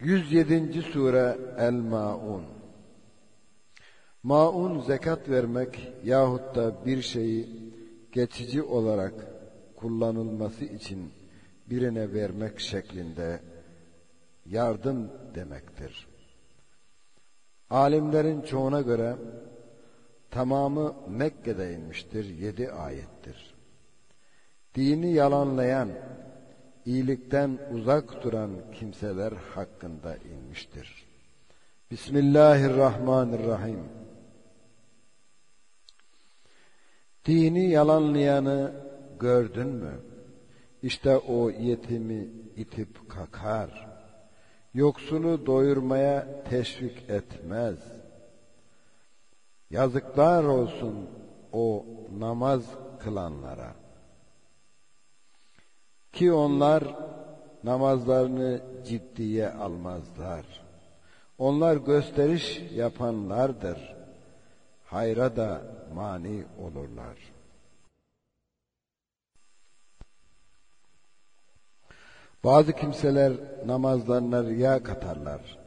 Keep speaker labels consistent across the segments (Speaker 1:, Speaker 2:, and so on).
Speaker 1: Yüz yedinci sure El-Maun Maun zekat vermek yahut da bir şeyi geçici olarak kullanılması için birine vermek şeklinde yardım demektir. Alimlerin çoğuna göre tamamı Mekke'de inmiştir, yedi ayettir. Dini yalanlayan, iyilikten uzak duran kimseler hakkında inmiştir. Bismillahirrahmanirrahim. Dini yalanlayanı gördün mü? İşte o yetimi itip kakar. Yoksulu doyurmaya teşvik etmez. Yazıklar olsun o namaz kılanlara. Ki onlar namazlarını ciddiye almazlar. Onlar gösteriş yapanlardır. Hayra da mani olurlar. Bazı kimseler namazlarına riya katarlar.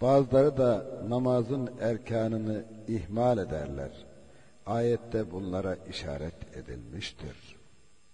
Speaker 1: Bazıları da namazın erkanını ihmal ederler. Ayette bunlara işaret edilmiştir.